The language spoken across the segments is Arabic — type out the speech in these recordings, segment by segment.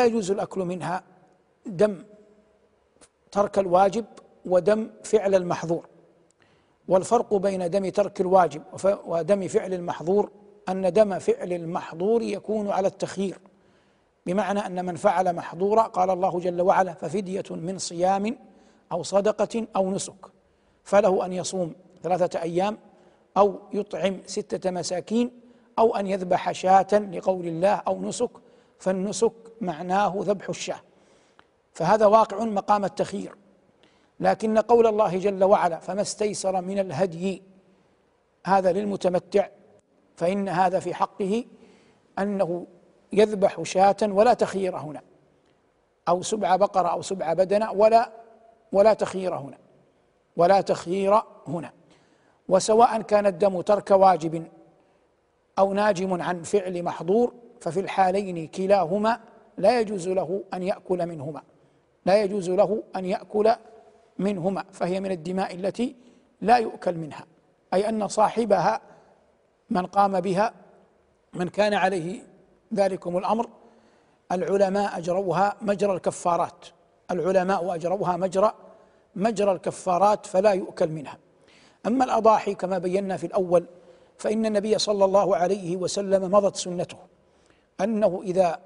لا يجوز الأكل منها دم ترك الواجب ودم فعل المحظور. والفرق بين دم ترك الواجب ودم فعل المحظور أن دم فعل المحظور يكون على التخيير. بمعنى أن من فعل محظورا قال الله جل وعلا ففدية من صيام أو صدقة أو نسك. فله أن يصوم ثلاثة أيام أو يطعم ستة مساكين أو أن يذبح شاة لقول الله أو نسك فالنسك معناه ذبح الشاة. فهذا واقع مقام التخيير. لكن قول الله جل وعلا فما استيسر من الهدي هذا للمتمتع فإن هذا في حقه أنه يذبح شاة ولا تخيير هنا. أو سبع بقرة أو سبع بدنة ولا ولا تخيير هنا. ولا تخيير هنا. وسواء كان الدم ترك واجب أو ناجم عن فعل محظور ففي الحالين كلاهما لا يجوز له أن يأكل منهما. لا يجوز له أن يأكل منهما فهي من الدماء التي لا يؤكل منها. أي أن صاحبها من قام بها من كان عليه ذلكم الأمر العلماء أجروها مجرى الكفارات. العلماء أجروها مجرى مجرى الكفارات فلا يؤكل منها. أما الأضاحي كما بينا في الأول فإن النبي صلى الله عليه وسلم مضت سنته. أنه إذا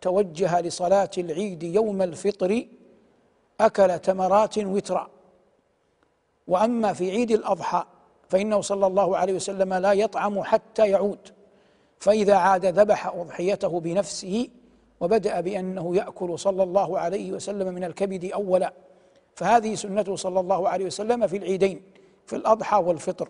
توجه لصلاة العيد يوم الفطر أكل تمرات وترا. وأما في عيد الأضحى فإنه صلى الله عليه وسلم لا يطعم حتى يعود. فإذا عاد ذبح أضحيته بنفسه وبدأ بأنه يأكل صلى الله عليه وسلم من الكبد أولا. فهذه سنته صلى الله عليه وسلم في العيدين في الأضحى والفطر.